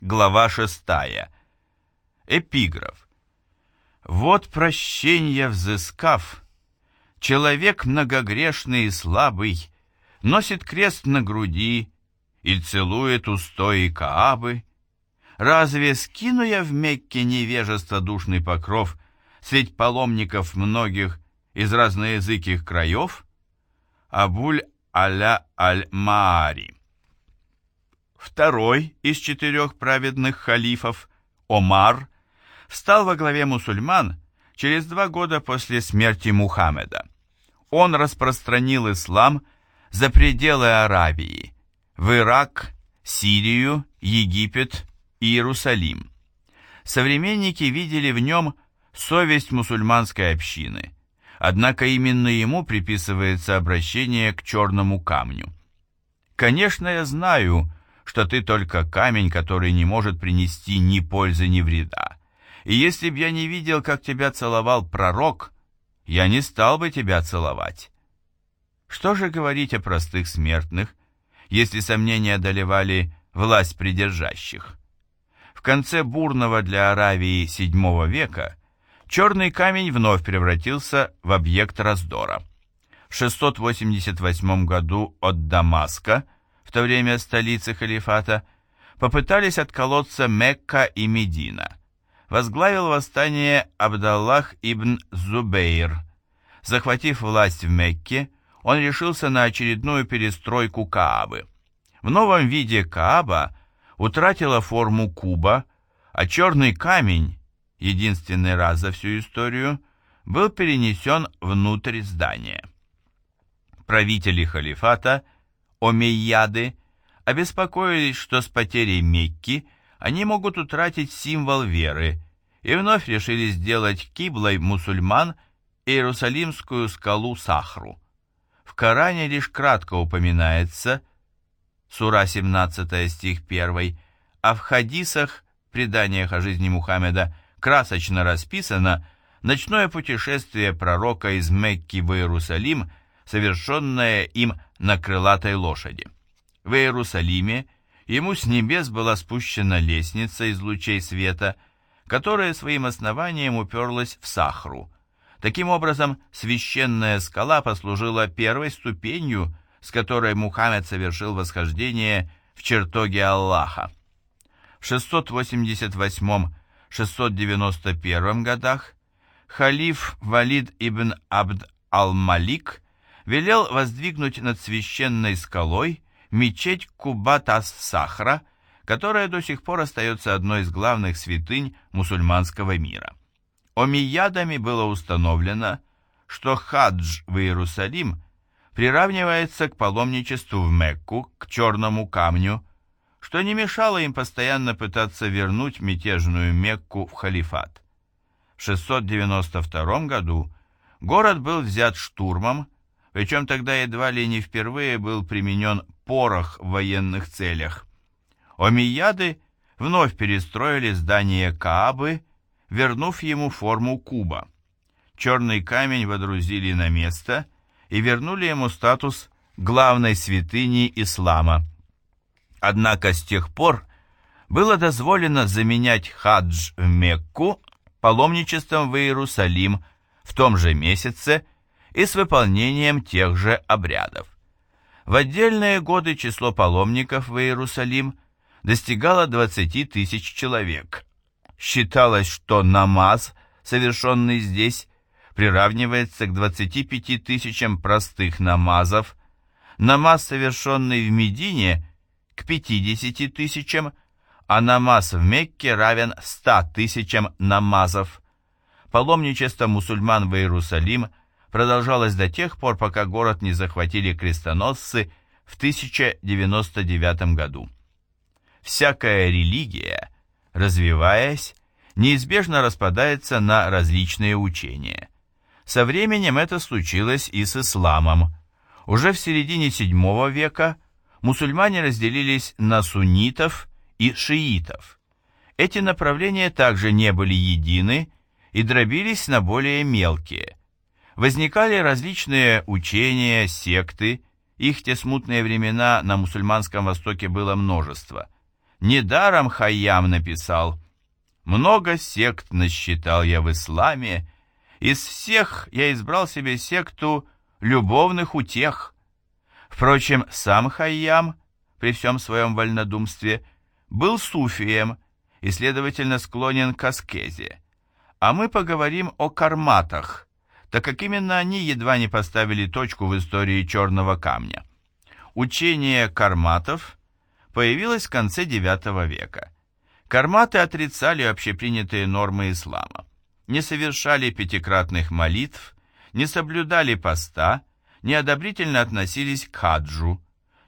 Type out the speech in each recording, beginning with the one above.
Глава 6. Эпиграф. Вот прощенье взыскав, человек многогрешный и слабый носит крест на груди и целует устои Каабы. Разве скину я в Мекке невежество душный покров средь паломников многих из разноязыких краев? Абуль аля аль-Маари. Второй из четырех праведных халифов, Омар, стал во главе мусульман через два года после смерти Мухаммеда. Он распространил ислам за пределы Аравии, в Ирак, Сирию, Египет и Иерусалим. Современники видели в нем совесть мусульманской общины, однако именно ему приписывается обращение к черному камню. Конечно, я знаю, что ты только камень, который не может принести ни пользы, ни вреда. И если б я не видел, как тебя целовал пророк, я не стал бы тебя целовать. Что же говорить о простых смертных, если сомнения одолевали власть придержащих? В конце бурного для Аравии VII века черный камень вновь превратился в объект раздора. В 688 году от Дамаска – в то время столицы халифата, попытались отколоться Мекка и Медина. Возглавил восстание Абдаллах ибн Зубейр. Захватив власть в Мекке, он решился на очередную перестройку Каабы. В новом виде Кааба утратила форму куба, а черный камень, единственный раз за всю историю, был перенесен внутрь здания. Правители халифата – Омейяды обеспокоились, что с потерей Мекки они могут утратить символ веры, и вновь решили сделать киблой мусульман Иерусалимскую скалу Сахру. В Коране лишь кратко упоминается, сура 17 стих 1, а в хадисах, преданиях о жизни Мухаммеда, красочно расписано ночное путешествие пророка из Мекки в Иерусалим – совершенное им на крылатой лошади. В Иерусалиме ему с небес была спущена лестница из лучей света, которая своим основанием уперлась в Сахру. Таким образом, священная скала послужила первой ступенью, с которой Мухаммед совершил восхождение в чертоге Аллаха. В 688-691 годах халиф Валид ибн Абд ал-Малик велел воздвигнуть над священной скалой мечеть Кубатас-Сахра, которая до сих пор остается одной из главных святынь мусульманского мира. Омиядами было установлено, что хадж в Иерусалим приравнивается к паломничеству в Мекку, к черному камню, что не мешало им постоянно пытаться вернуть мятежную Мекку в халифат. В 692 году город был взят штурмом, причем тогда едва ли не впервые был применен порох в военных целях. Омияды вновь перестроили здание Каабы, вернув ему форму куба. Черный камень водрузили на место и вернули ему статус главной святыни ислама. Однако с тех пор было дозволено заменять хадж в Мекку паломничеством в Иерусалим в том же месяце, и с выполнением тех же обрядов. В отдельные годы число паломников в Иерусалим достигало 20 тысяч человек. Считалось, что намаз, совершенный здесь, приравнивается к 25 тысячам простых намазов, намаз, совершенный в Медине, к 50 тысячам, а намаз в Мекке равен 100 тысячам намазов. Паломничество мусульман в Иерусалим – продолжалось до тех пор, пока город не захватили крестоносцы в 1099 году. Всякая религия, развиваясь, неизбежно распадается на различные учения. Со временем это случилось и с исламом. Уже в середине VII века мусульмане разделились на суннитов и шиитов. Эти направления также не были едины и дробились на более мелкие возникали различные учения, секты, их те смутные времена на мусульманском Востоке было множество. недаром Хайям написал. Много сект насчитал я в исламе, из всех я избрал себе секту любовных утех. Впрочем, сам Хайям, при всем своем вольнодумстве, был суфием и, следовательно, склонен к аскезе. А мы поговорим о карматах, так как именно они едва не поставили точку в истории черного камня. Учение карматов появилось в конце IX века. Карматы отрицали общепринятые нормы ислама, не совершали пятикратных молитв, не соблюдали поста, неодобрительно относились к хаджу.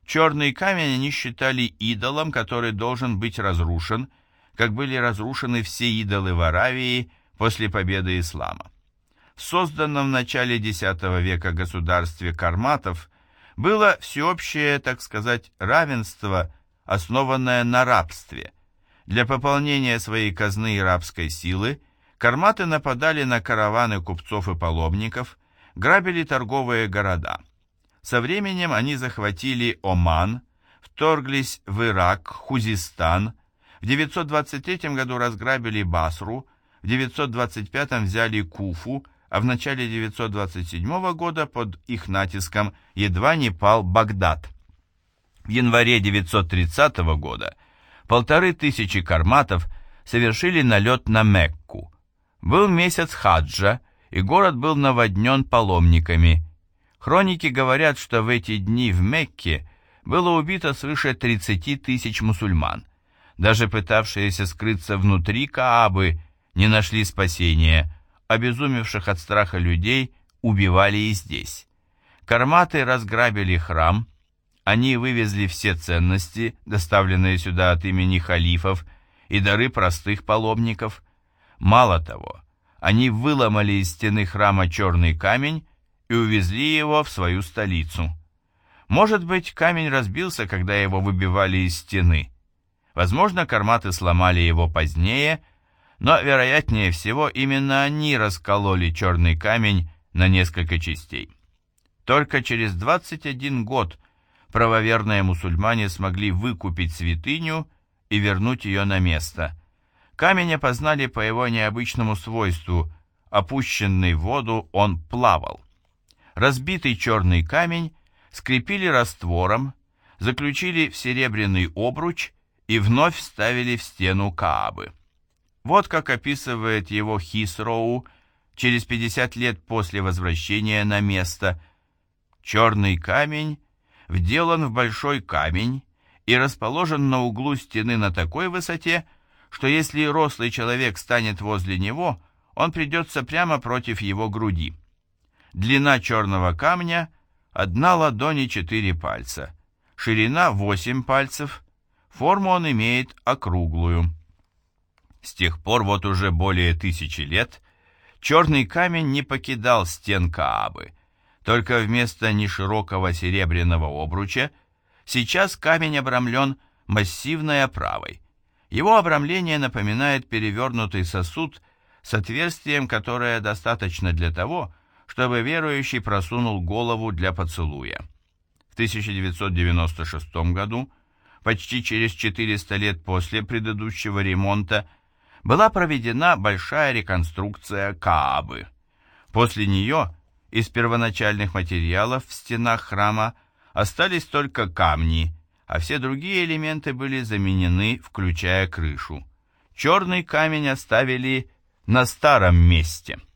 Черный камень они считали идолом, который должен быть разрушен, как были разрушены все идолы в Аравии после победы ислама. Созданном в начале X века государстве карматов было всеобщее, так сказать, равенство, основанное на рабстве. Для пополнения своей казны и рабской силы карматы нападали на караваны купцов и паломников, грабили торговые города. Со временем они захватили Оман, вторглись в Ирак, Хузистан, в 923 году разграбили Басру, в 925 взяли Куфу, а в начале 927 года под их натиском едва не пал Багдад. В январе 930 года полторы тысячи карматов совершили налет на Мекку. Был месяц хаджа, и город был наводнен паломниками. Хроники говорят, что в эти дни в Мекке было убито свыше 30 тысяч мусульман. Даже пытавшиеся скрыться внутри Каабы не нашли спасения, обезумевших от страха людей убивали и здесь. Карматы разграбили храм, они вывезли все ценности, доставленные сюда от имени халифов, и дары простых паломников. Мало того, они выломали из стены храма черный камень и увезли его в свою столицу. Может быть, камень разбился, когда его выбивали из стены. Возможно, карматы сломали его позднее, но, вероятнее всего, именно они раскололи черный камень на несколько частей. Только через 21 год правоверные мусульмане смогли выкупить святыню и вернуть ее на место. Камень опознали по его необычному свойству. Опущенный в воду, он плавал. Разбитый черный камень скрепили раствором, заключили в серебряный обруч и вновь вставили в стену Каабы. Вот как описывает его Хисроу через 50 лет после возвращения на место. Черный камень вделан в большой камень и расположен на углу стены на такой высоте, что если рослый человек станет возле него, он придется прямо против его груди. Длина черного камня – одна ладонь и четыре пальца, ширина – восемь пальцев, форму он имеет округлую. С тех пор, вот уже более тысячи лет, черный камень не покидал стен Каабы, только вместо неширокого серебряного обруча сейчас камень обрамлен массивной оправой – его обрамление напоминает перевернутый сосуд с отверстием, которое достаточно для того, чтобы верующий просунул голову для поцелуя. В 1996 году, почти через 400 лет после предыдущего ремонта, была проведена большая реконструкция Каабы. После нее из первоначальных материалов в стенах храма остались только камни – а все другие элементы были заменены, включая крышу. Черный камень оставили на старом месте –